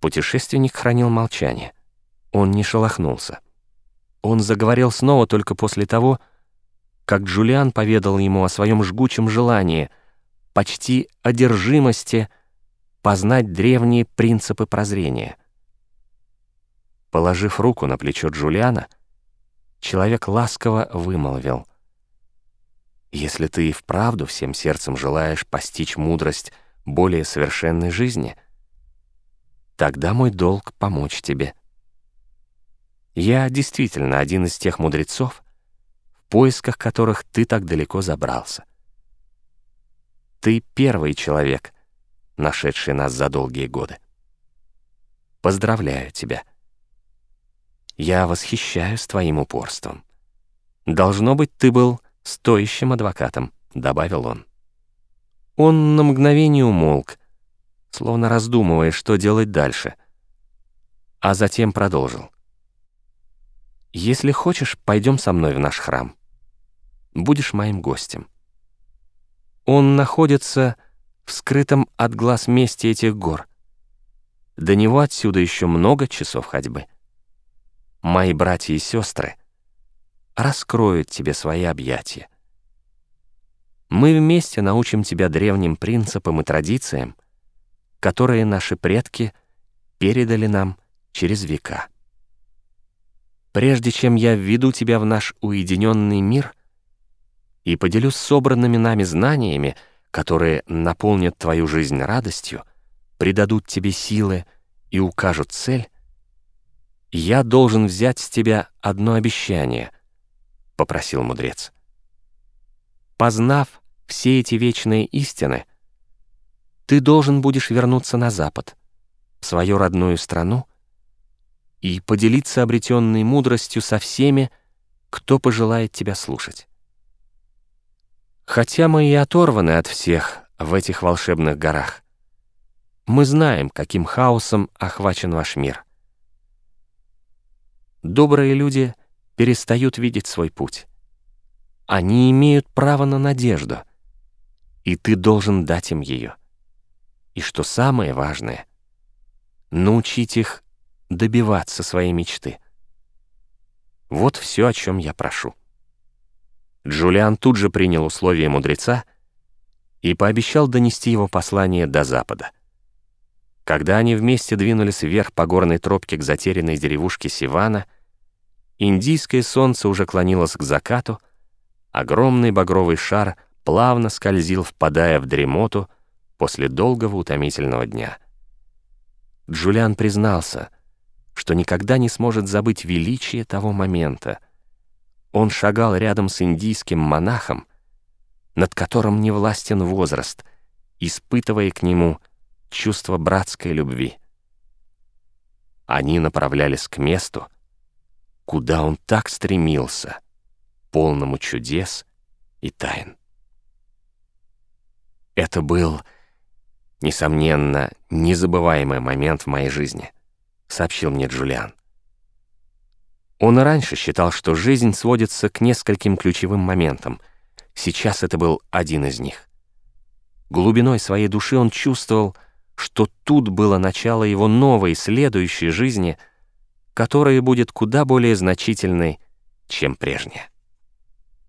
Путешественник хранил молчание. Он не шелохнулся. Он заговорил снова только после того, как Джулиан поведал ему о своем жгучем желании, почти одержимости познать древние принципы прозрения. Положив руку на плечо Джулиана, человек ласково вымолвил. «Если ты и вправду всем сердцем желаешь постичь мудрость более совершенной жизни, тогда мой долг — помочь тебе. Я действительно один из тех мудрецов, в поисках которых ты так далеко забрался. Ты первый человек, нашедший нас за долгие годы. Поздравляю тебя». Я восхищаюсь твоим упорством. Должно быть, ты был стоящим адвокатом», — добавил он. Он на мгновение умолк, словно раздумывая, что делать дальше, а затем продолжил. «Если хочешь, пойдем со мной в наш храм. Будешь моим гостем. Он находится в скрытом от глаз месте этих гор. До него отсюда еще много часов ходьбы» мои братья и сестры раскроют тебе свои объятия. Мы вместе научим тебя древним принципам и традициям, которые наши предки передали нам через века. Прежде чем я введу тебя в наш уединенный мир и поделюсь собранными нами знаниями, которые наполнят твою жизнь радостью, придадут тебе силы и укажут цель, «Я должен взять с тебя одно обещание», — попросил мудрец. «Познав все эти вечные истины, ты должен будешь вернуться на Запад, в свою родную страну, и поделиться обретенной мудростью со всеми, кто пожелает тебя слушать. Хотя мы и оторваны от всех в этих волшебных горах, мы знаем, каким хаосом охвачен ваш мир — добрые люди перестают видеть свой путь. Они имеют право на надежду, и ты должен дать им ее. И что самое важное, научить их добиваться своей мечты. Вот все, о чем я прошу. Джулиан тут же принял условия мудреца и пообещал донести его послание до запада. Когда они вместе двинулись вверх по горной тропке к затерянной деревушке Сивана, индийское солнце уже клонилось к закату, огромный багровый шар плавно скользил, впадая в дремоту после долгого утомительного дня. Джулиан признался, что никогда не сможет забыть величие того момента. Он шагал рядом с индийским монахом, над которым не властен возраст, испытывая к нему — чувство братской любви. Они направлялись к месту, куда он так стремился, полному чудес и тайн. Это был, несомненно, незабываемый момент в моей жизни, сообщил мне Джулиан. Он раньше считал, что жизнь сводится к нескольким ключевым моментам. Сейчас это был один из них. Глубиной своей души он чувствовал, что тут было начало его новой, следующей жизни, которая будет куда более значительной, чем прежняя.